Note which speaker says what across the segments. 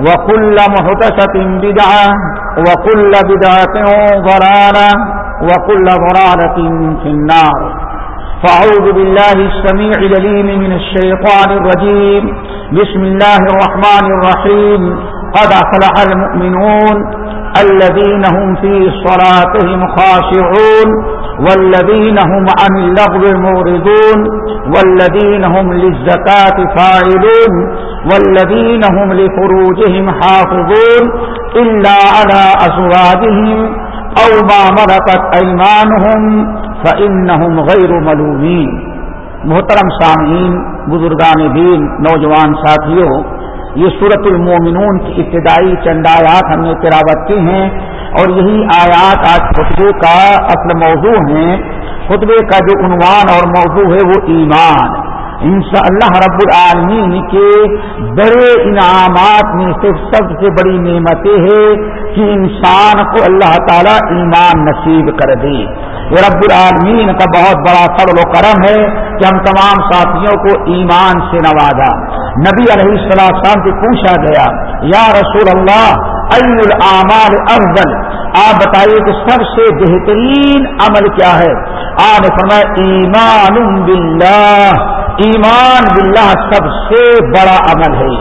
Speaker 1: وكل محدثة بدعة وكل بدعة ضرارة وكل ضرارة في النار فأعوذ بالله السميع لليم من الشيطان الرجيم بسم الله الرحمن الرحيم قد أفلح المؤمنون الذين هم في صلاتهم خاشعون والذين هم عن اللغو الموردون والذين هم للزكاة فاعلون والذين هم لفروجهم حافظون إلا على أزواجهم أو ما ملكت أيمانهم فإنهم غير ملومين محترم سامعین، بزرگان دین، نوجوان ساتھیوں، یہ صورت المومنون کی ابتدائی چند آیات ہم نے تلاوت کی ہیں اور یہی آیات آج خطبے کا اصل موضوع ہیں۔ خطبے کا جو عنوان اور موضوع ہے وہ ایمان۔ انشاء اللہ رب العالمین کے بڑے انعامات میں سے سب سے بڑی نعمتیں ہے کہ انسان کو اللہ تعالیٰ ایمان نصیب کر دے۔ یہ رب العالمین کا بہت بڑا فضل و کرم ہے کہ ہم تمام ساتھیوں کو ایمان سے نوازا۔ نبی علیہ السلام سے پوچھا گیا، یا رسول اللہ العمال افضل؟ آپ بتائیے کہ سب سے بہترین عمل کیا ہے؟ آپ نے فرمایا ایمان باللہ۔ ایمان باللہ سب سے بڑا عمل ہے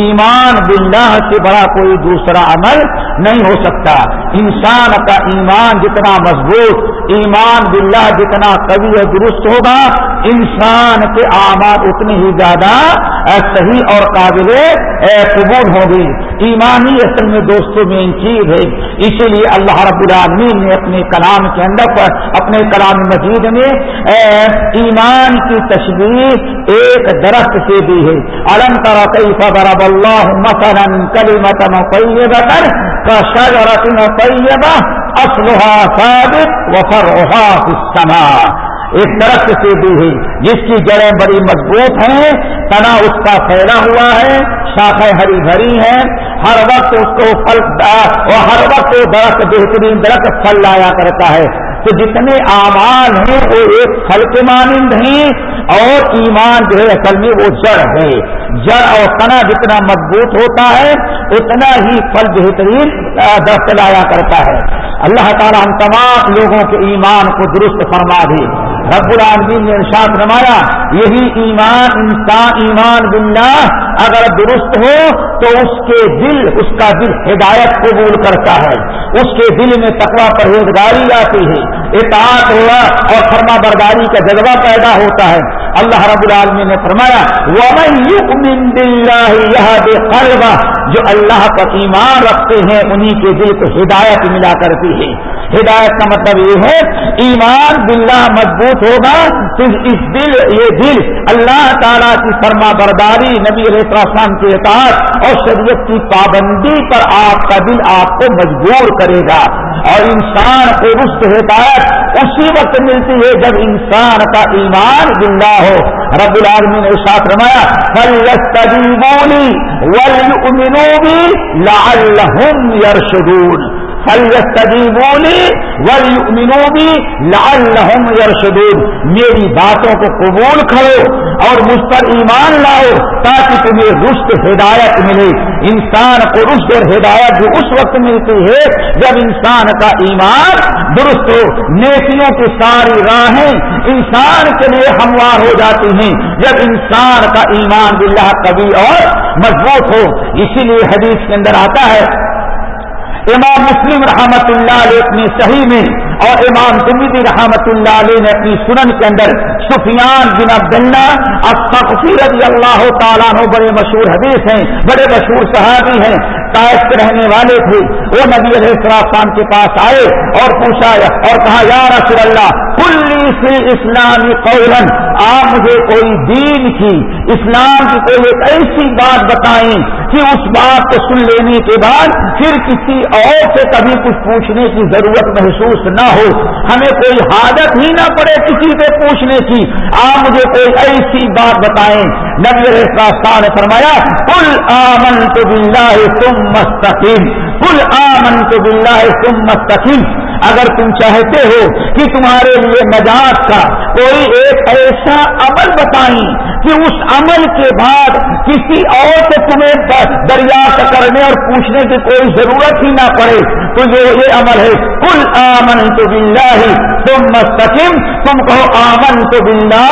Speaker 1: ایمان باللہ سے بڑا کوئی دوسرا عمل نہیں ہو سکتا۔ انسان کا ایمان جتنا مضبوط، ایمان باللہ جتنا قوی اور درست ہوگا، انسان کے اعمال اتنے ہی زیادہ صحیح اور قابل قبول ہوگی ایمانی اصل میں دوستوں میں ان چیز ہے، اسی لیے اللہ رب العالمین نے اپنے کلام کے اندر پر، اپنے کلام مجید میں ایمان کی تشویر ایک درخت سے دی ہے۔ الم طرح اللہ مثلاً کلی متن طیبہ کا شجرت طیبہ اسلحہ ثابت وفرعها في السماء. ایک درخت سے دی ہے جس کی جڑیں بڑی مضبوط ہیں، تنا اس کا پھیلا ہوا ہے، شاخیں ہری بھری ہیں، ہر وقت اس کو پھل اور ہر وقت درخت بہترین درخت پھل لایا کرتا ہے۔ تو جتنے اعمال ہیں وہ ایک پھل کے مانند ہیں اور ایمان جو ہے اصل میں وہ جڑ ہے۔ جڑ اور تنا جتنا مضبوط ہوتا ہے، اتنا ہی پھل بہترین درخت لایا کرتا ہے۔ اللہ تعالیٰ ہم تمام لوگوں کے ایمان کو درست فرما دے۔ رب العالمین نے ارشاد نمایا یہی ایمان انسان ایمان باللہ، اگر درست ہو تو اس کے دل، اس کا دل ہدایت قبول کرتا ہے۔ اس کے دل میں تقوا پرہیزگاری آتی ہے۔ اطاعت ہوا اور فرما برداری کا جذبہ پیدا ہوتا ہے۔ اللہ رب العالمین نے فرمایا قلبہ جو اللہ کا ایمان رکھتے ہیں، انہی کے دل کو ہدایت ملا کرتی ہے۔ ہدایت کا مطلب یہ ہے، ایمان باللہ مضبوط ہوگا تو اس دل، یہ دل اللہ تعالیٰ کی فرما برداری نبی علیہ السلام کے اطاعت اور شریعت کی پابندی پر آپ کا دل آپ کو مجبور کرے گا۔ اور انسان کو رشت ہدایت اسی وقت ملتی ہے جب انسان کا ایمان زندہ ہو۔ رب العالمین نے ساتھ رمایا فلسطی بولی ول بھی لال یرشدون بولی ولی لال یرشدون میری باتوں کو قبول کرو۔ اور مجھ پر ایمان لاؤ تاکہ تمہیں رشت ہدایت ملے۔ انسان کو رشت اور ہدایت بھی اس وقت ملتی ہے، جب انسان کا ایمان درست ہو، نیکیوں کی ساری راہیں انسان کے لیے ہموار ہو جاتی ہیں۔ جب انسان کا ایمان باللہ کبھی اور مضبوط ہو، اسی لیے حدیث کے اندر آتا ہے امام مسلم رحمت اللہ علیہ اپنی صحیح میں اور امام تمیدی رحمت اللہ علیہ نے اپنی سنن کے اندر سفیان بن عبداللہ الصقفی رضی اللہ تعالیٰ ہو بڑے مشہور حدیث ہیں، بڑے مشہور صحابی ہیں۔ طائف کے رہنے والے تھے۔ وہ نبی علیہ السلام کے پاس آئے اور پوچھا اور کہا، یا رسول اللہ کلی سی اسلامی قولن آپ مجھے کوئی دین کی اسلام کی کوئی ایک ایسی بات بتائیں کہ اس بات کو سن لینے کے بعد پھر کسی اور سے کبھی کچھ پوچھنے کی ضرورت محسوس نہ ہو۔ ہمیں کوئی حادت ہی نہ پڑے کسی سے پوچھنے کی۔ آپ مجھے کوئی ایسی بات بتائیں۔ نبی راستہ نے فرمایا کل آمن تو بلّہ تم مستقیم کل آمن تو بلّہ تم مستقیم اگر تم چاہتے ہو کہ تمہارے لیے نجات کا کوئی ایک ایسا عمل بتائیں کہ اس عمل کے بعد کسی اور سے تمہیں دریافت کرنے اور پوچھنے کی کوئی ضرورت ہی نہ پڑے۔ تو یہ عمل ہے۔ کل آمن تو بلّہ تم مستقم تم کہو آمن تو بلّہ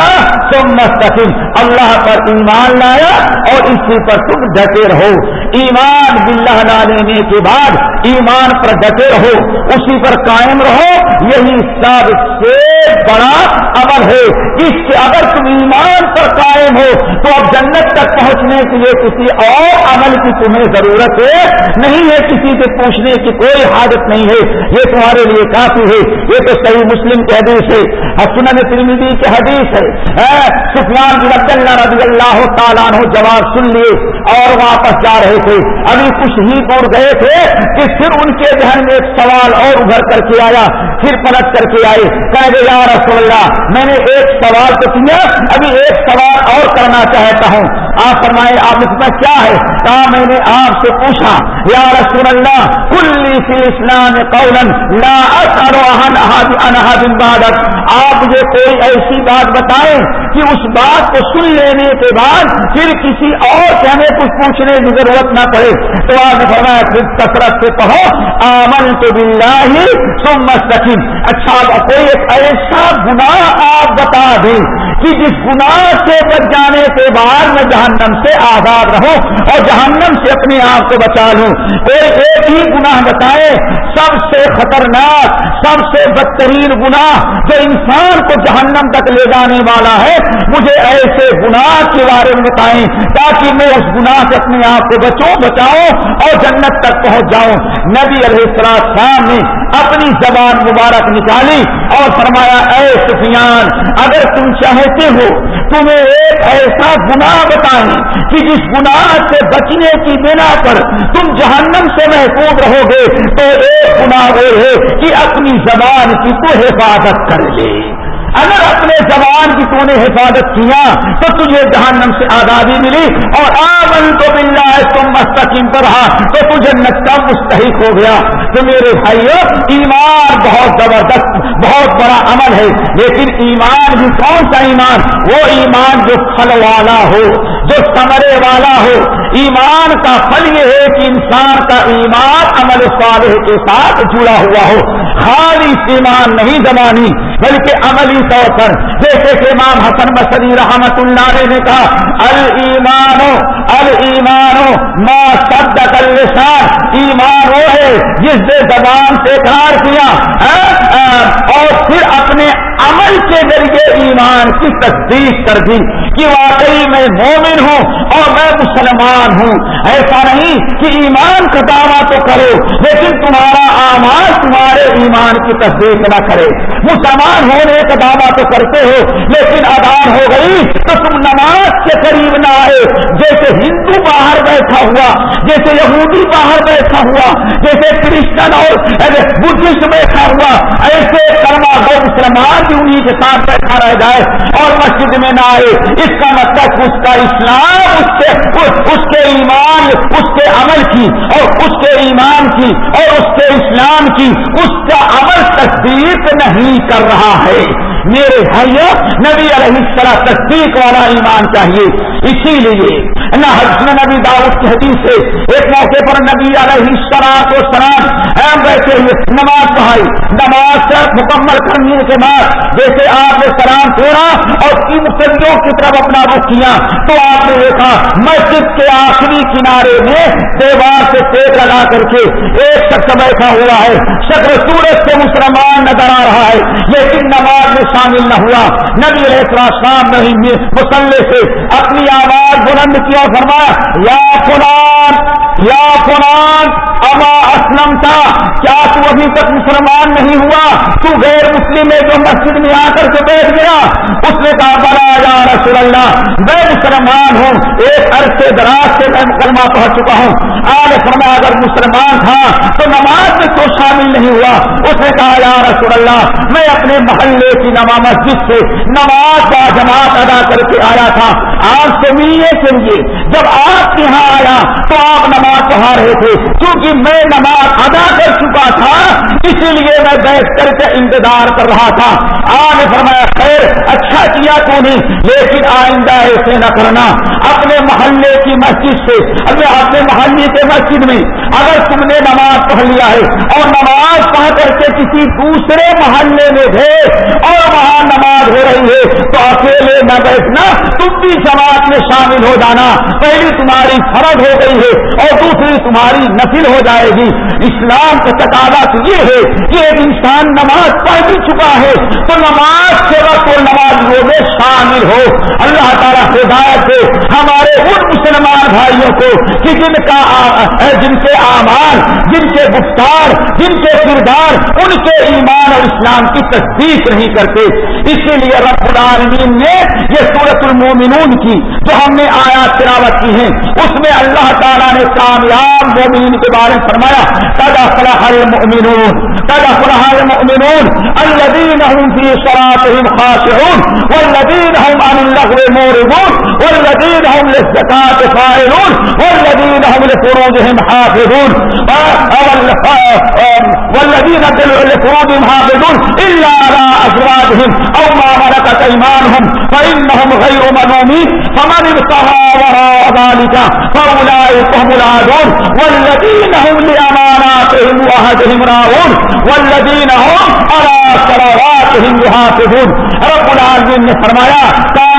Speaker 1: تم مستقم اللہ پر ایمان لایا اور اسی پر تم ڈٹے رہو۔ ایمان باللہ لا لینے کے بعد ایمان پر ڈٹے رہو۔ اسی پر قائم رہو۔ یہی سب سے بڑا عمل ہے۔ اس کے اگر تم ایمان پر قائم ہو، تو اب جنت تک پہنچنے کے لیے کسی اور عمل کی تمہیں ضرورت ہے۔ نہیں ہے کسی سے پوچھنے کی کوئی حاجت نہیں ہے۔ یہ تمہارے لیے کافی ہے۔ یہ تو صحیح مسلم کی حدیث ہے۔ سنن ترمیدی کی حدیث ہے۔ ہاں، سفیان بن عبداللہ رضی اللہ تعالیٰ جواب سن لیے اور واپس جا رہے تھے۔ ابھی کچھ ہی دور گئے تھے کہ پھر ان کے ذہن میں ایک سوال اور ابھر کر کے آیا۔ پھر پلٹ کر کے آئے۔ کہ یا رسول اللہ، میں نے ایک سوال تو کیا ابھی ایک سوال اور کرنا چاہتا ہوں۔ آپ فرمائے، آپ اس میں کیا ہے؟ کہا، میں نے آپ سے پوچھا، یا رسول اللہ، کلی فی اسلام قولن لا عبادت آپ مجھے کوئی ایسی بات بتائیں کہ اس بات کو سن لینے کے بعد پھر کسی اور سے ہمیں کچھ پوچھنے کی ضرورت نہ پڑے۔ تو آپ نے فرمایا، پھر کثرت سے کہو آمن تو بلّہ تم مستقیم اچھا کوئی ایسا گناہ آپ بتا دیں کہ جس گناہ سے بچ جانے کے بعد میں جہنم سے آزاد رہوں اور جہنم سے اپنے آپ کو بچا لوں۔ کوئی ایک ہی گناہ بتائے سب سے خطرناک، سب سے بدترین گناہ جو انسان کو جہنم تک لے جانے والا ہے، مجھے ایسے گناہ کے بارے میں بتائیں تاکہ میں اس گناہ سے اپنے آپ کو بچوں، بچاؤں اور جنت تک پہنچ جاؤں۔ نبی علیہ السلام نے اپنی زبان مبارک نکالی اور فرمایا، اے سفیان، اگر تم چاہے ہو تمہیں ایک ایسا گناہ بتائیں کہ جس گناہ سے بچنے کی بنا پر تم جہنم سے محفوظ رہو گے تو ایک گناہ وہ ہے کہ اپنی زبان کی تو حفاظت کر لے۔ اگر اپنے زبان کی تو نے حفاظت کیا، تو تجھے جہنم سے آزادی ملی اور آمن تو تم مستقیم پر رہا تو تجھے نقطہ مستحق ہو گیا؟ تو میرے بھائیو، ایمان بہت زبردست، بہت بڑا عمل ہے، لیکن ایمان بھی کون سا ایمان؟ وہ ایمان جو پھل والا ہو۔ جو سمرے والا ہو۔ ایمان کا پھل یہ ہے کہ انسان کا ایمان عمل صالح کے ساتھ جڑا ہوا ہو۔ خالی ایمان نہیں زمانی، بلکہ عملی طور پر۔ جیسے کہ امام حسن بصری رحمت اللہ نے کہا المانو المانو ما صدق اللسان۔ ایمان وہ ہے جس نے زبان سے اقرار کیا ہاں، اور پھر اپنے عمل کے ذریعے ایمان کی تصدیق کر دی کہ واقعی میں مومن ہوں اور میں مسلمان ہوں۔ ایسا نہیں کہ ایمان کا دعویٰ تو کرو، لیکن تمہارا آماد تمہارے ایمان کی تصدیق نہ کرے۔ مسلمان ہونے کا دعویٰ تو کرتے ہو، لیکن ادان ہو گئی تو تم نماز کے قریب نہ آئے۔ جیسے ہندو باہر بیٹھا ہوا جیسے یہودی باہر بیٹھا ہوا، جیسے کرسچن اور بدھسٹ بیٹھا ہوا، ایسے کرما گو مسلمان بھی انہیں کے ساتھ بیٹھا رہ جائے اور مسجد میں نہ آئے۔ اس کا مطلب اس کا اسلام، اس کے اس کے ایمان، اس کے عمل کی اور اس کے ایمان کی اور اس کے اسلام کی۔ اس کا عمل تصدیق نہیں کر رہا ہے۔ میرے بھائیوں نبی علیہ السلام تصدیق والا ایمان چاہیے۔ اسی لیے نہ حسن نبی داؤد کی حدیث سے ایک موقع پر نبی علیہ السلام کو سلام اہم بیٹھے ہوئے نماز پڑھائی۔ نماز مکمل کرنے کے بعد جیسے آپ نے سلام پھیرا اور کی مقدموں کی طرف اپنا رخ کیا تو آپ نے دیکھا مسجد کے آخری کنارے میں دیوار سے پیٹ لگا کر کے ایک شخص بیٹھا ہوا ہے۔ شکر سورج سے مسلمان نظر آ رہا ہے۔ لیکن نماز میں شامل نہ ہوا۔ نبی علیہ السلام نے مسلح سے اپنی آواز بلند کیا فرمایا، یا فلان یا فلان اما اسلم تھا کیا تو ابھی تک مسلمان نہیں ہوا؟ تو غیر مسلم ہے جو مسجد میں آ کر کے بیٹھ گیا، اس نے کہا بڑا یا رسول اللہ، میں مسلمان ہوں، ایک عرصے دراز سے میں مسلمان پہنچ چکا ہوں۔ آج فرما اگر مسلمان تھا، تو نماز میں تو شامل نہیں ہوا۔ اس نے کہا، یا رسول اللہ، میں اپنے محلے کی نماز مسجد سے نماز کا جماعت ادا کر کے آیا تھا۔ آج سے ملنے کے لیے جب آپ یہاں آیا تو آپ نماز پڑھا رہے تھے، کیونکہ میں نماز ادا کر چکا تھا، اسی لیے میں بیٹھ کر کے انتظار کر رہا تھا۔ آج فرمایا، خیر اچھا کیا تو نہیں لیکن آئندہ ایسے نہ کرنا۔ اپنے محلے کی مسجد سے اگر اپنے محلے کے مسجد میں اگر تم نے نماز پڑھ لیا ہے اور نماز پڑھ کر کے کسی دوسرے محلے میں گئے اور وہاں نماز ہو رہی ہے، تو اکیلے نہ بیٹھنا، تم بھی سماج میں شامل ہو جانا۔ پہلی تمہاری فرد ہو گئی ہے اور دوسری تمہاری نفل ہو جائے گی۔ اسلام کا تقاضا تو یہ ہے کہ ایک انسان نماز پڑھ بھی چکا ہے، تو نماز کے وقت وہ نمازیوں میں شامل ہو۔ اللہ تعالیٰ ہدایت سے ہمارے ان مسلمان بھائیوں کو کہ جن کا جن کے اعمال، جن کے گفتار، جن کے کردار، ان کے ایمان اور اسلام کی تصدیق نہیں کرتے۔ اسی لیے رب العالمین نے یہ سورت المومنون کی جو ہم نے آیات تلاوت کی ہیں، اس میں اللہ تعالیٰ نے کامیاب مومنین کے بارے میں فرمایا تدا فلاح المؤمنون تدا فلاح المؤمنون الذين هم في صلاتهم خاشعون، والذين هم عن اللغو موردون والذين هم للزكاة فاعلون، والذين هم لفروجهم حافظون۔ والذين لفروجهم حافظون، إلا على أزواجهم او ما ملكت ايمانهم فانهم غير ملومين، فمن ابتغى وراء ذلك فاولئك هم العادون. والذين هم لاماناتهم وعهدهم راعون. والذين هم على صلواتهم يحافظون. رب العالمين نے فرمایا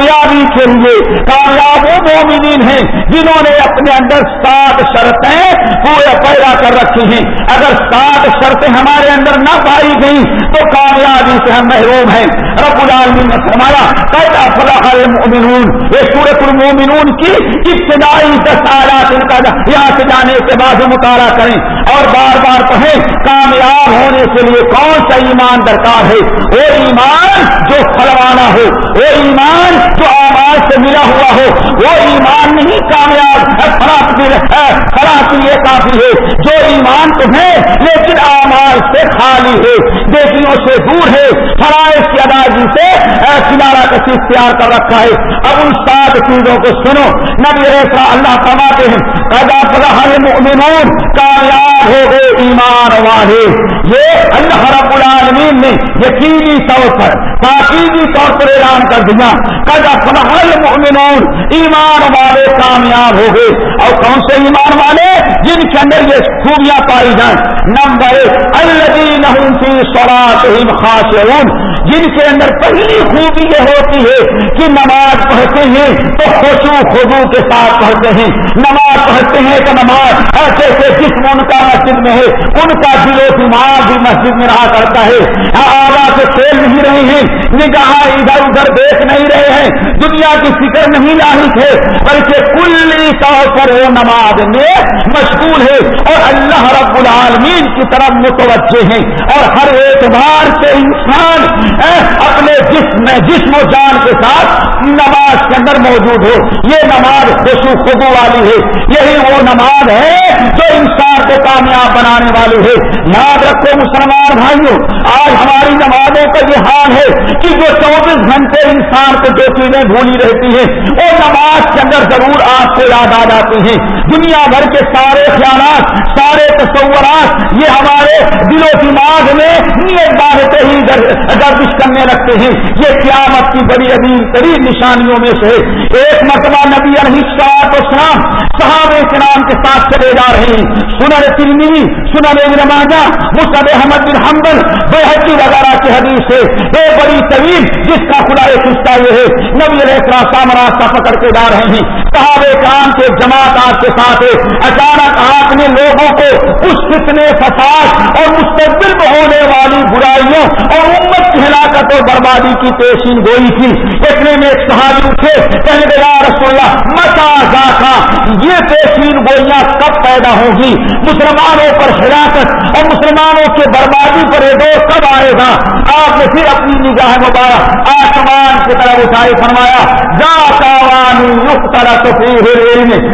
Speaker 1: کامیابی کے لیے کامیاب وہ مومنین ہیں جنہوں نے اپنے اندر سات شرطیں پورے پیدا کر رکھی ہیں۔ اگر سات شرطیں ہمارے اندر نہ پائی گئی تو کامیابی سے ہم محروم ہیں۔ رب العالمین نے فرمایا پیدا فلاح المؤمنون۔ یہ سورت المومنون کی ابتدائی دس آلات ان کا یہاں سے جانے کے بعد مطالعہ کریں۔ اور بار بار کہیں، کامیاب ہونے کے لیے کون سا ایمان درکار ہے؟ وہ ایمان جو کھلوانا ہو، وہ ایمان جو آواز سے ملا ہوا ہو، وہ ایمان نہیں کامیاب خراب لیے کافی ہے جو ایمان تو ہے، لیکن آواز سے خالی ہے، بیٹیوں سے دور ہے۔ فرائض کی ادائیگی سے کنارا کسی اختیار کر رکھا ہے۔ اب ان سات چیزوں کو سنو۔ نبی ایسا اللہ کماتے ہیں کامیاب ہو گئے ایمان والے۔ یہ اللہ رب العالمین نے یقینی طور پر تاکیدی طور پر اعلان کر دیا۔ پیدا ہر مؤمنون ایمان والے کامیاب ہو گئے۔ اور کون سے ایمان والے؟ جن کے اندر یہ خوبیاں پائی جائیں۔ نمبر ایک الدین کی سوراخ خاص جن کے اندر پہلی خوبی یہ ہوتی ہے کہ نماز پڑھتے ہیں تو خوشو خوشو کے ساتھ پڑھتے ہیں۔ نماز پڑھتے ہیں تو نماز ایسے ایسے جسم ان کا مسجد میں ہے، ان کا دل و دماغ بھی مسجد میں رہا کرتا ہے۔ آبا سے کھیل نہیں رہے ہیں، نگاہ ادھر ادھر دیکھ نہیں رہے ہیں۔ دنیا کی فکر نہیں لاہی تھے بلکہ کلی طور پر وہ نماز میں مشغول ہے۔ اور اللہ رب العالمین کی طرف متوجہ ہیں۔ اور ہر اعتبار سے انسان اپنے جسم میں، جسم و جان کے ساتھ نماز کے اندر موجود ہو۔ یہ نماز خوشو خبو والی ہے۔ یہی وہ نماز ہے جو انسان کو کامیاب بنانے والی ہے یاد رکھو مسلمان بھائیوں، آج ہماری نمازوں کا یہ حال ہے کہ جو چوبیس گھنٹے انسان کو جو چیزیں بھولی رہتی ہیں، وہ نماز کے اندر ضرور آپ کو یاد آ جاتی ہیں۔ دنیا بھر کے سارے خیالات، سارے تصورات، یہ ہمارے دل و دماغ میں نیت بارتے ہی گردش کرنے لگتے ہیں۔ یہ قیامت کی بڑی عظیم ترین نشانیوں میں سے ایک مرتبہ نبی الحصات اسلام صحابہ کرام کے ساتھ چلے جا رہے ہیں۔ سنر تلمی سنر ماجا مصب احمد بن حمبل بے وغیرہ کی حدیث ہے۔ بے بڑی طویل، جس کا خدا خستہ یہ ہے۔ نبی علیہ السلام راستہ پکڑ کے جا رہے ہیں۔ صحابہ کام کے جماعت آپ کے ساتھ ہے۔ اچانک آپ نے لوگوں کو اس کتنے فساد اور مستقبل میں ہونے والی برائیوں اور امت کی ہلاکت اور بربادی کی پیشین گوئی تھی۔ اتنے میں ایک صحابی اٹھے، کہنے لگا رسول اللہ، متا جا یہ پیشین گوئیاں کب پیدا ہوگی۔ مسلمانوں پر ہلاکت اور مسلمانوں کے بربادی پر یہ دور کب آئے گا؟ آپ نے پھر اپنی نگاہ مبارک آسمان کی طرف اٹھائی فرمایا جا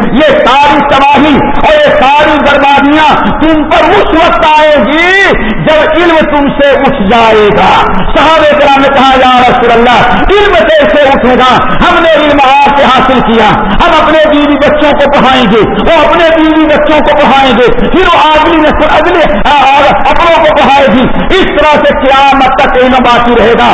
Speaker 1: یہ ساری تباہی اور یہ ساری بربادیاں تم پر اس وقت آئے گی جب علم تم سے اٹھ جائے گا۔ صحابہ کرام نے کہا، یا رسول اللہ، علم کیسے اٹھے گا؟ ہم نے علم آپ سے حاصل کیا، ہم اپنے بیوی بچوں کو پڑھائیں گے، وہ اپنے بیوی بچوں کو پڑھائیں گے، پھر وہ آدمی نے اگلے اپنوں کو پڑھائے گی۔ اس طرح سے قیامت تک علم باقی رہے گا۔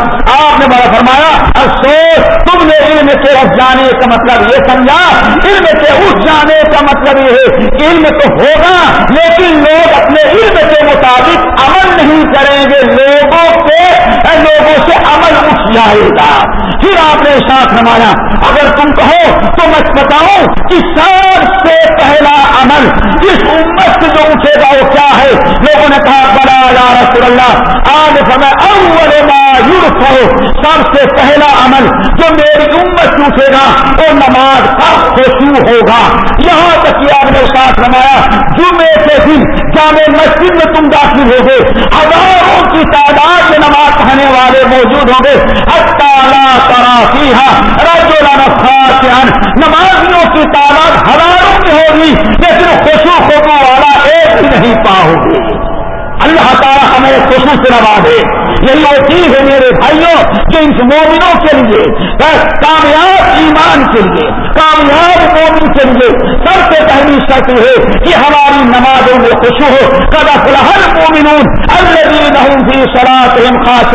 Speaker 1: آپ نے بڑا فرمایا، افسوس، تم نے علم کے اٹھ جانے کا مطلب یہ سمجھا۔ علم کے اٹھ جانے کا مطلب یہ ہے کہ علم تو ہوگا، لیکن لوگ اپنے علم کے مطابق عمل نہیں کریں گے۔ لوگوں کے، لوگوں سے عمل اٹھ جائے گا۔ پھر آپ نے ساتھ نمایا اگر تم کہو تو میں بتاؤں کہ سب سے پہلا عمل اس امت سے جو اٹھے گا وہ کیا ہے؟ لوگوں نے کہا بڑا یا رسول اللہ، آج سمے اول ما ہو سب سے پہلا عمل جو میری امت سے اٹھے گا، وہ نماز کا خوشو ہوگا۔ یہاں تک کہ آپ نے ساتھ رمایا جمعے کے دن جامع مسجد میں تم داخل ہو گئے ہزاروں کی تعداد میں نماز پڑھنے والے موجود ہوں گے۔ نمازیوں کی تعداد ہزاروں کی ہوگی، لیکن خوشو خوشو والا ایک بھی نہیں پاؤ گے اللہ تعالیٰ ہمیں خوشو سے نوا دے۔ یہی وہ چیز ہے میرے بھائیوں جو ان مومنوں کے لیے کامیاب ایمان کے لیے، کامیاب مومن کے لیے سب سے پہلی شرط ہے کہ ہماری نمازوں میں خوشو ہو۔ کدا فلحل مومنون بھی شراب خاص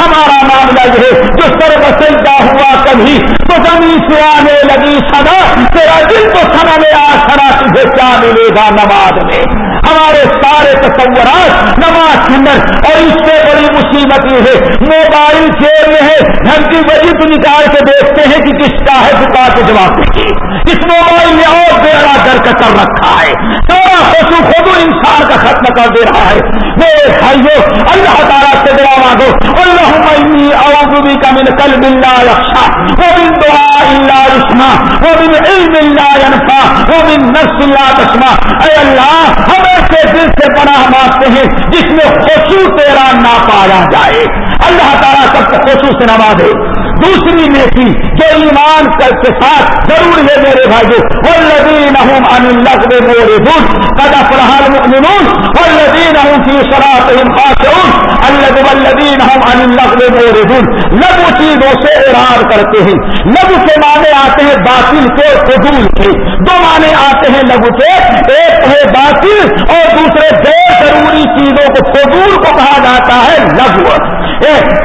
Speaker 1: ہمارا معاملہ یہ ہے، جو سر بسلتا ہوا کبھی تو زمین سے آنے لگی سدا تیرا دل تو سنا میں آ سنا تجھے کیا ملے گا نماز میں۔ ہمارے سارے تصورات نماز کے اندر، اور اس سے بڑی مصیبت یہ ہے، موبائل جیل میں ہے گھنٹی بجی تو نکال کے دیکھتے ہیں کہ کس کا ہے کتاب کے جواب دیں اس موبائل میں اور بیڑا در کا کر رکھا ہے، سارا خوشو خود انسان کا ختم کر دے رہا ہے۔ میرے بھائیو، اللہ تعالیٰ سے دعا مانگو۔ اللہ اعوذ کا من قلب لا یخشا ومن دعاء لا يسمع ومن علم لا ينفع ومن نفس لا تسمع۔ اے اللہ، ہم ایسے دل سے پناہ مانگتے ہیں جس میں خوشو تیرا نہ پایا جائے۔ اللہ تعالیٰ سب کو خوشو سے نوازے۔ دوسری نیکی جو ایمان کے ساتھ ضرور ہے میرے بھائی والذین هم عن اللغو موردون قد افلح المؤمنون والذین هم في صلاتهم خاشعون الذ والذین هم عن اللغو موردون لغو چیزوں سے اراد کرتے ہیں۔ لغو کے معنی آتے ہیں باطل کے فضول کے۔ دو معنی آتے ہیں لغو کے۔ ایک ہے باطل اور دوسرے بے ضروری چیزوں کو فضول کو کہا جاتا ہے لغو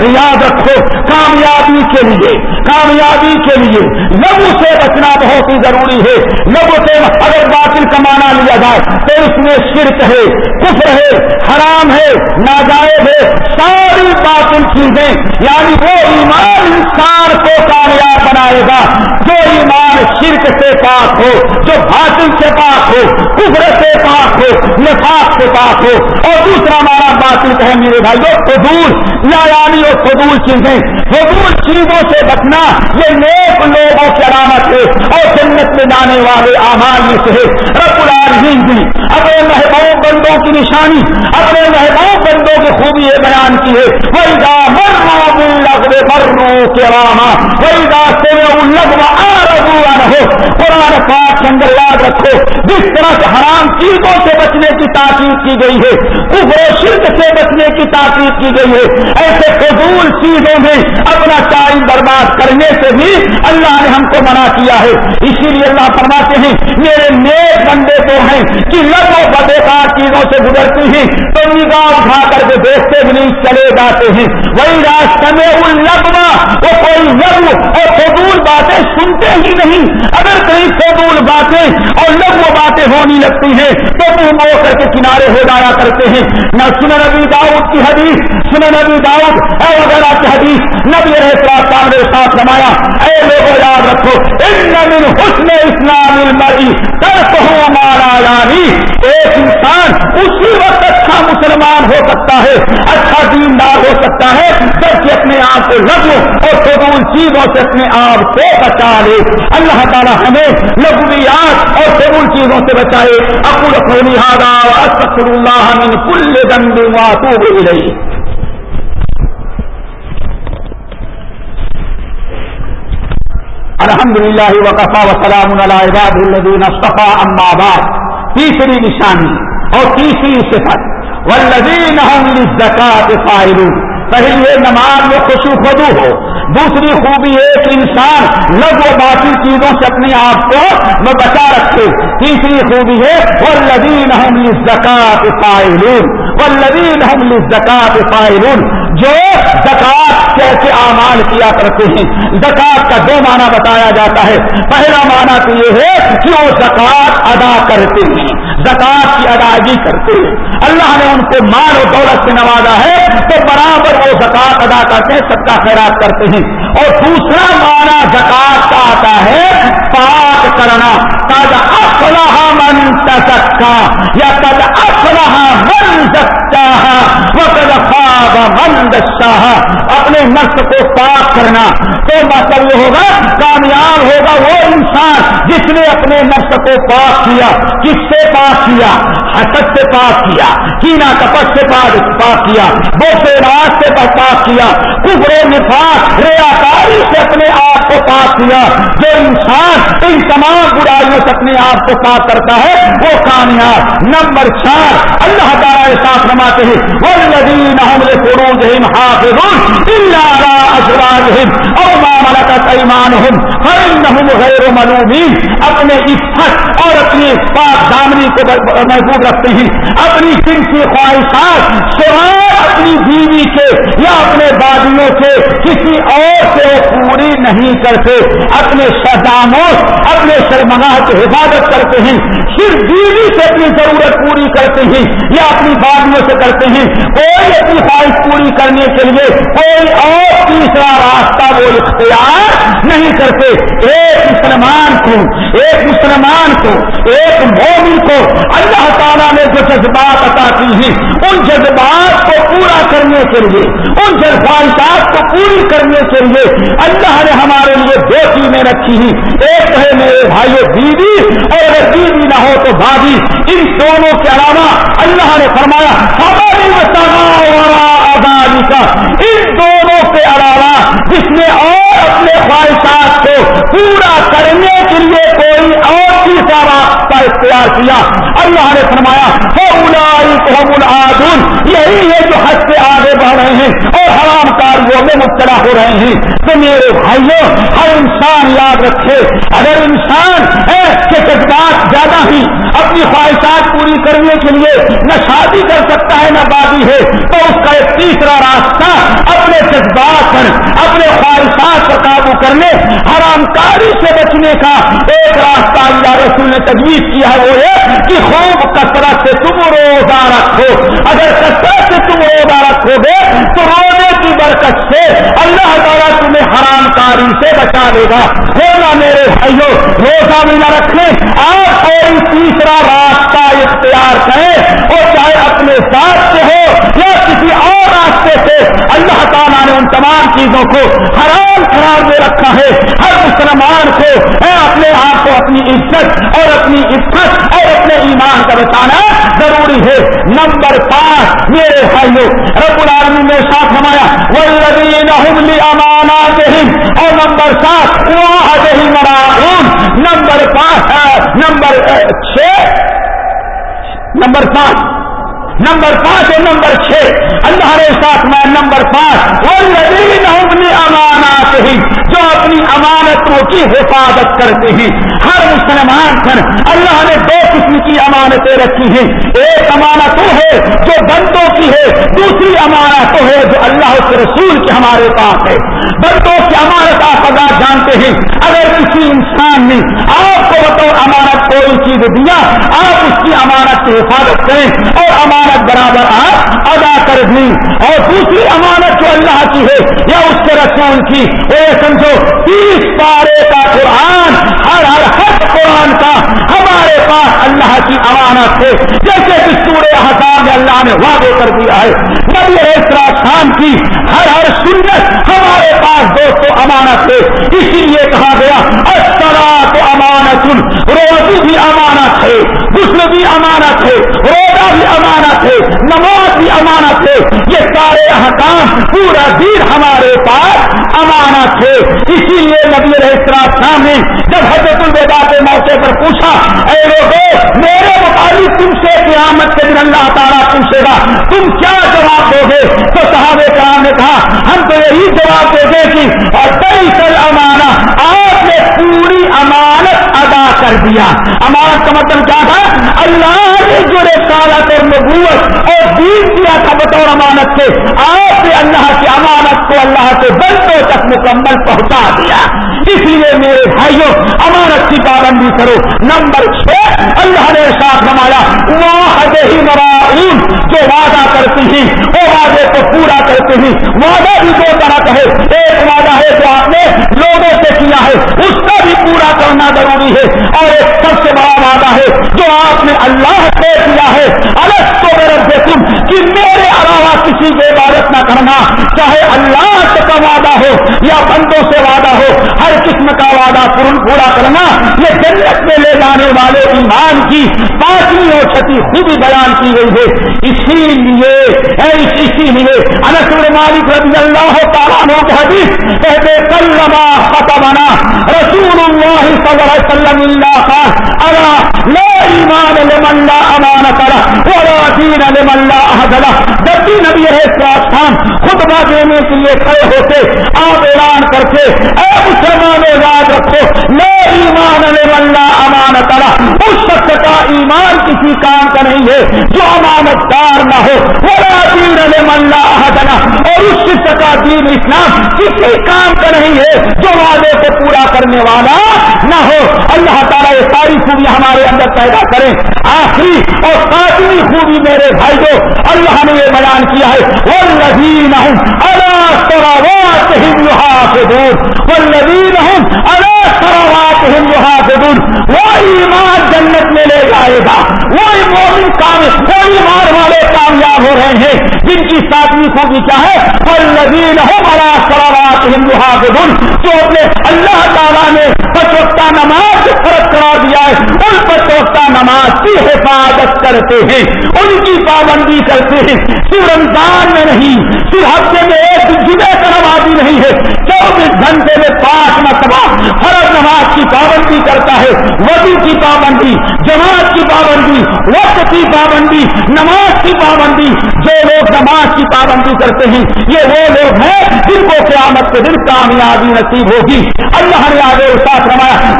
Speaker 1: یاد رکھو، کامیابی کے لیے، کامیابی کے لیے لبو سے بچنا بہت ہی ضروری ہے۔ لبو سے اگر باطل کمانا لیا جائے تو اس میں شرک ہے، کفر ہے، حرام ہے، ناجائز ہے، ساری باطل چیزیں یعنی وہ ایمان انسان کو کامیاب بنائے گا۔ جو ایمان شرک سے پاک ہو، جو باطل سے پاک ہو، کفر سے پاک ہو، نفاق سے پاک ہو۔ اور دوسرا مانا باطل فرماتے ہیں میرے بھائی فضول یعنی وہ فضول چیزیں۔ فضول چیزوں سے بچنا یہ نیک لوگوں کی علامت ہے اور جنت میں جانے والے آمال میں سے رب العالمین بھی اپنے محبوب بندوں کی نشانی، اپنے محبوب بندوں کی خوبی یہ بیان کی ہے۔ وہی گا مرو لگے مرو کے راما وہی گا سے لگوا آ رہا رہو قرآن پاک کے اندر یاد رکھو، جس طرح سے حرام چیزوں سے بچنے کی تاکید کی گئی ہے کبر شرک سے بچنے کی تاکید کی گئی ہے، ایسے فضول چیزوں میں اپنا ٹائم برباد کرنے سے بھی اللہ نے ہم کو منع کیا ہے۔ اسی لیے اللہ فرماتے ہیں، میرے نیک بندے تو ہیں کہ لگ و بدےکار چیزوں سے گزرتی ہیں، تو نگاہ اٹھا کر کے دیکھتے بھی نہیں، چلے جاتے ہیں۔ وہی راستہ میں ان لگوا وہ کوئی لگ اور فضول باتیں سنتے ہی نہیں۔ اگر کہیں فضول باتیں اور لگ وہ باتیں ہونی لگتی ہیں، تو منہ موڑ کر کے کنارے ہو جایا کرتے ہیں۔ نہ سن نبی داؤد کی حدیث سن نبی داؤد، اے وغیرہ کی حدیث۔ نبی رہے نے ساتھ رمایا اے لوگ یاد رکھو، ان من حسن اسلام المری ترک ہو مارا یعنی۔ ایک انسان اسی وقت اچھا مسلمان ہو سکتا ہے اچھا دیندار ہو سکتا ہے جبکہ اپنے آپ کو لگو اور فضول چیزوں سے اپنے آپ کو بچا لے۔ اللہ تعالیٰ ہمیں لغویات اور فضول چیزوں سے بچائے۔ اکول اپنی ہادا استغفر اللہ من کل ذنب واتوب الیہ۔ الحمد للہ وقفا وسلام عباد الدین صفا اماباد تیسری نشانی اور تیسری صفت۔ والذین هم للزکات فائلون پہلی نماز میں خوشو خدو ہو۔ دوسری خوبی ایک انسان لگ و باقی چیزوں سے اپنے آپ کو میں بچا رکھے۔ تیسری خوبی ہے والذین هم زکات فائلون وہ لدین ہم زکات فائلون جو زکات کیسے اعمال کیا کرتے ہیں زکات کا دو معنی بتایا جاتا ہے۔ پہلا معنی تو یہ ہے کہ وہ زکات ادا کرتے ہیں زکات کی ادائیگی کرتے ہیں۔ اللہ نے ان کو مال و دولت سے نوازا ہے تو برابر وہ زکات ادا کرتے ہیں سب کا خیرات کرتے ہیں۔ اور دوسرا معنی زکات کا آتا ہے، پاک کرنا۔ تاجا افلاح من سکا یا تاجا افلاح من سکتا وہ خواب من اپنے نفس کو پاک کرنا۔ تو مطلب یہ ہوگا، کامیاب ہوگا وہ انسان جس نے اپنے نفس کو پاک کیا۔ کس سے پاک کیا؟ حسد سے پاک کیا، کینا کپٹ سے پاک کیا سے راج سے پاک کیا، کبرے نفاق، ریاکاری سے اپنے آپ کو پاک کیا۔ جو انسان ان تمام برائیوں سے اپنے آپ کو پاک کرتا ہے، وہ کامیاب۔ نمبر چار، اللہ تعالیٰ ساتھ رماتے ہیں وہ ندی نہ فروج حافظ إلا على أزواجهم أو ما ملكت أيمانهم فإنهم غير ملومين اپنے عفت اور اپنی پاک دامنی کو محبوب رکھتے ہیں۔ اپنی جنسی خواہشات سوائے اپنی بیوی کے یا اپنے بادیوں کے کسی اور نہیں کرتے، اپنے شہداموں اپنے شرمگاہ کی حفاظت کرتے ہیں، صرف بیوی سے اپنی ضرورت پوری کرتے ہیں یا اپنی بادیوں سے کرتے ہیں۔ کوئی اپنی خواہش پوری کرنے کے لیے کوئی اور تیسرا راستہ وہ اختیار نہیں کرتے۔ ایک مسلمان کو، ایک مسلمان کو، ایک مومن کو اللہ تعالیٰ نے جو جذبات عطا کی ہیں، ان جذبات کو پورا کرنے کے لیے، ان جذبات کو پوری کرنے کے لیے اللہ نے ہمارے لیے دو چیزیں رکھی ہیں ایک ہے میرے بھائیو، بیوی، اور اگر بیوی نہ ہو تو بھابھی۔ ان دونوں کے علاوہ اللہ نے فرمایا، ہماری آزادی کا۔ ان دونوں کے علاوہ جس نے اور اپنے خواہشات کو پورا کرنے کے لیے کوئی اور تیسرا راستہ اختیار کیا، اللہ نے فرمایا یہی ہے جو حد سے آگے بڑھ رہے ہیں اور حرام کاریوں میں مبتلا ہو رہے ہیں۔ تو میرے بھائیوں، ہر انسان یاد رکھے۔ اگر انسان کے جذبات زیادہ ہی اپنی خواہشات پوری کرنے کے لیے نہ شادی کر سکتا ہے، نہ بادی ہے، تو اس کا ایک تیسرا راستہ اپنے جذبات پر، اپنے خواہشات پر قابو کرنے حرام کاری سے بچنے کا ایک راستہ اللہ رسول نے تجویز کیا ہے، وہ ہے کہ خوب کثرت سے تم روزہ رکھو۔ اگر کثرت سے تم روزہ رکھو گے، تو روزے برکت سے اللہ تعالیٰ تمہیں حرام کاری سے بچا دے گا۔ ہونا میرے بھائیو، روزہ بھی نہ رکھیں اور کوئی تیسرا راستہ اختیار کریں۔ اور چاہے اپنے ساتھ سے ہو یا کسی اور راستے سے، اللہ تعالیٰ نے ان تمام چیزوں کو حرام قرار دے رکھا ہے۔ ہر مسلمان کو اپنے آپ کو اپنی عزت اور اپنی عزت اور اپنے ایمان کا بچانا ضروری ہے۔ نمبر پانچ، میرے بھائیوں رب العالمی نے ساتھ ہمایا وہی امانا اور نمبر سات وہی مراعون نمبر پانچ، نمبر چھ، نمبر پانچ نمبر پانچ اور نمبر چھ۔ اللہ نے ساتھ میں نمبر پانچ۔ وہ لدین امانات ہی جو اپنی امانتوں کی حفاظت کرتے ہیں۔ ہر مسلمان پر اللہ نے دو قسم کی امانتیں رکھی ہیں۔ ایک امانت وہ ہے جو بندوں کی ہے، دوسری امانت تو ہے جو اللہ کے رسول کے ہمارے پاس ہے۔ بندوں کی امانت آپ ادا جانتے ہیں، اگر کسی انسان نے آپ کو بطور امانت کوئی چیز دیا، آپ اس کی امانت کی حفاظت کریں اور امانت برابر آپ ادا کر دیں اور دوسری امانت جو اللہ کی ہے، یا اس کے رسول کی۔ وہ یہ سمجھو، تیس پارے کا قرآن، ہر ہر ہر قرآن کا ہمارے پاس اللہ کی امانت ہے۔ جیسے کہ سورہ حساب میں اللہ نے وعدے کر دیا ہے۔ نبی ایسرا خان کی ہر ہر سنت ہمارے پاس دوستوں امانت ہے اسی لیے کہا گیا استرا تو امانت روزی بھی امانت ہے غسل بھی امانت ہے روزہ بھی امانت ہے نماز بھی امانت ہے یہ سارے احکام پورا دین ہمارے پاس امانت ہے۔ اسی لیے نبی السلام نے جب حضرت الوداع کے موقع پر پوچھا، اے لوگوں میرے مطابق تم سے قیامت کے دن اللہ تعالیٰ پوچھے گا، تم کیا جواب دو گے؟ تو صحابہ کرام نے کہا، ہم تو یہی جواب دے گے کہ اور کئی سل امانا آپ نے پوری امانت ادا کر دیا۔ امانت کا مطلب کیا تھا اللہ نے جو رسالت اور نبوت اور دین دیا تھا بطور امانت سے آپ نے اللہ کی امانت کو اللہ کے بندوں تک مکمل پہنچا دیا۔ اس لیے میرے بھائیوں، امانت کی پابندی کرو۔ نمبر چھ، اللہ نے ساتھ نمایا واحد ہی مراعون، جو وعدہ کرتی ہیں، وہ وعدے کو پورا کرتے ہیں۔ وعدہ بھی دو طرح کا ہے۔ ایک وعدہ ہے جو آپ نے لوگوں سے کیا ہے اس کا بھی پورا کرنا ضروری ہے اور ایک سب سے بڑا وعدہ ہے جو آپ نے اللہ سے کیا ہے۔ الگ تو میرے تم کہ میرے علاوہ کسی کی عبادت نہ کرنا، چاہے اللہ کا وعدہ ہو یا بندوں سے وعدہ ہو، ہر قسم کا وعدہ پورا کرنا، یہ جنت میں لے جانے والے ایمان کی پانچویں اور چھٹی خوبی بیان کی گئی ہے۔ اسی لیے اسی لیے انسر مالک رضی اللہ تعالیٰ کے حدیث کہتے کلما فتبنا رسول اللہ صلی اللہ علیہ وسلم اللہ خان اللہ لا ایمان لمن لا امانت ولا دین لمن لا احد جب بھی نبی ہے خطبہ دینے کے لیے کھڑے ہوتے آپ اعلان کرتے اے مسلمان یاد رکھو میں ایمان اللہ امانت اس شخص کا ایمان کسی کام کا نہیں ہے، جو امانت دار نہ ہو۔ بڑا دین اللہ اور اس شخص کا دین اسلام کسی کام کا نہیں ہے، جو وعدے کو پورا کرنے والا نہ ہو۔ اللہ تعالیٰ یہ ساری خوبی ہمارے اندر پیدا کریں۔ آخری اور ساتویں خوبی میرے بھائی کو اللہ نے یہ بیان کیا ہے وہ لذین ہوں اللہ سراوات ہندوہا سے دور وہ لذین ہوں وہ ایمان جنت میں لے جائے گا۔ وہ مومن کام وہ ایمان والے کامیاب ہو رہے ہیں جن کی ساتویں خوبی کیا ہے؟ وہ لذین ہوں اللہ سراوات ہندوہا سے جو اپنے اللہ تعالیٰ نے پچوکتا نماز فرق کرا دیا ہے، ان پچوکتا نماز کی حفاظت کرتے ہیں، ان کی پابندی کرتے ہیں۔ صرف رمضان میں نہیں صرف ہفتے میں ایک جمعے کا نمازی نہیں ہے۔ چوبیس گھنٹے میں پانچ مرتبہ فرض نماز کی پابندی کرتا ہے، وضو کی پابندی، جماعت کی پابندی، وقت کی پابندی، نماز کی پابندی۔ جو لوگ نماز پابندی کرتے ہیں۔ یہ وہ لوگ ہیں جن کو قیامت کے دن کامیابی نصیب ہوگی۔ اللہ نے آگے ساتھ روایا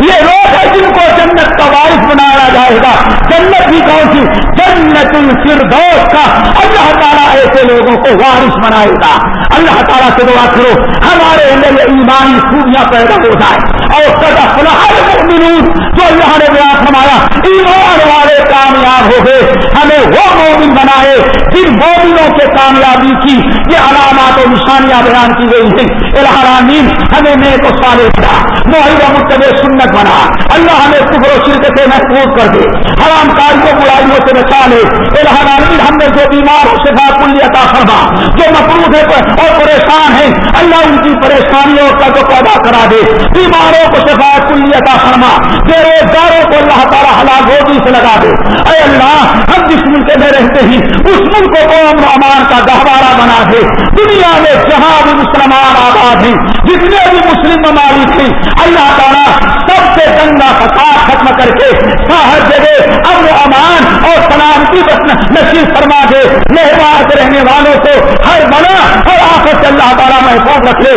Speaker 1: یہ لوگ ہیں جن کو جنت کا وارث بنایا جائے گا۔ جنت بھی کون سی؟ جنت الفردوس کا۔ اللہ تعالیٰ ایسے لوگوں کو وارث بنائے گا۔ اللہ تعالیٰ سے دعا کرو، ہمارے اندر یہ ایمانی خوبیاں پیدا ہو جائے اور سدا المؤمنون، جو اللہ نے بیان فرمایا، ایمان والے کامیاب ہو گئے۔ ہمیں وہ مومن بنائے جن مومنوں کے کامیابی کی، یہ علامات و نشانیاں بیان کی گئی ہیں۔ الحرامین ہمیں نیک و صالح معاہدہ متب سنت بنا۔ اللہ ہمیں کفر و شرک سے محفوظ کر دے۔ حرام کاریوں، برائیوں سے بچا لے۔ الحان ہم نے جو بیمار ہو شفا کلی عطا فرما۔ جو مقروض ہے اور پریشان ہیں، اللہ ان کی پریشانیوں کا جو پیدا کرا دے۔ بیماروں کو شفا کلی عطا فرما۔ بے روزگاروں کو اللہ تعالیٰ حلال روزی سے لگا دے۔ اے اللہ سے ہی اس ملک کو قوم امان کا گہوارہ بنا دے دنیا میں جہاں بھی مسلمان آباد ہیں جتنے بھی مسلم ممالک ہیں، اللہ تعالیٰ سب سے گنگا فساد ختم کر کے ہر جگہ امن امان اور سلامتی نصیب فرما دے۔ مہمان رہنے والوں کو ہر بنا ہر آفت سے اللہ تعالیٰ محفوظ رکھ لے۔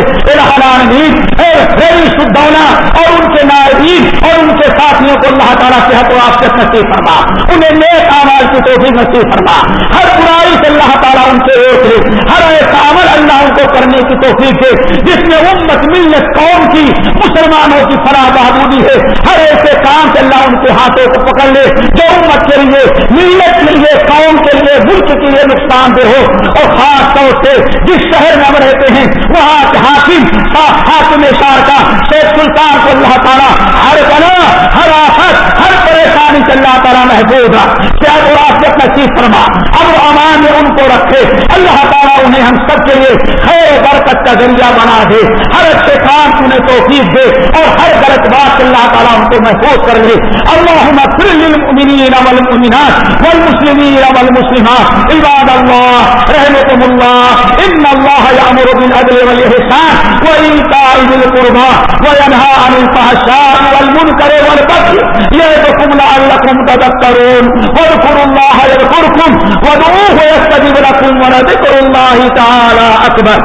Speaker 1: رئیس الدولہ اور ان کے نائبین اور ان کے ساتھیوں کو اللہ تعالیٰ صحت و آفت نصیب فرما۔ انہیں نیک آواز کی توفیق نصیب فرما۔ ہر برائی سے اللہ تعالیٰ ان سے روک لے ہر ایسا عمل اللہ ان کو کرنے کی توفیق دے، جس میں امت ملت قوم کی، مسلمانوں کی فلاح بہبودی ہے۔ ہر ایسے کام سے اللہ ان کے ہاتھوں کو پکڑ لے۔ جو امت کے لیے ملت کے لیے، قوم کے لیے، ملک کے لیے نقصان دہ ہو۔ اور خاص طور سے جس شہر میں ہم رہتے ہیں، وہاں حاکم حاکم شار کا، شیخ سلطان کو اللہ تعالیٰ ہر بنا، ہر آفت، ہر پریشانی سے اللہ تعالیٰ محبوب رہا کیا وراثت نصیب فرما۔ اب امان میں ان کو رکھے۔ اللہ تعالیٰ انہیں ہم سب کے لیے خیر برکت کا ذریعہ بنا دے۔ ہر اچھے کام انہیں توفیق دے اور ہر غلط بات اللہ تعالیٰ ان کو محفوظ کر لے۔ اللہم کل للمؤمنین والمؤمنات والمسلمین والمسلمات۔ عباد اللہ رحمكم اللہ۔ ان اللہ یامر بالعدل والاحسان وإيتاء ذي القربى وينهى عن الفحشاء والمنكر والبغي يعظكم لعلكم تذكرون واذكروا الله يذكركم ودعوه يستجب لكم ونذكر الله تعالى أكبر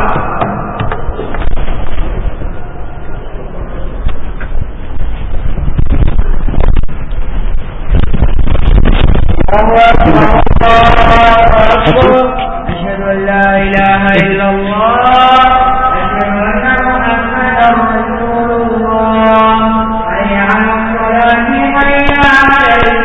Speaker 1: الله أشهد أن لا إله إلا الله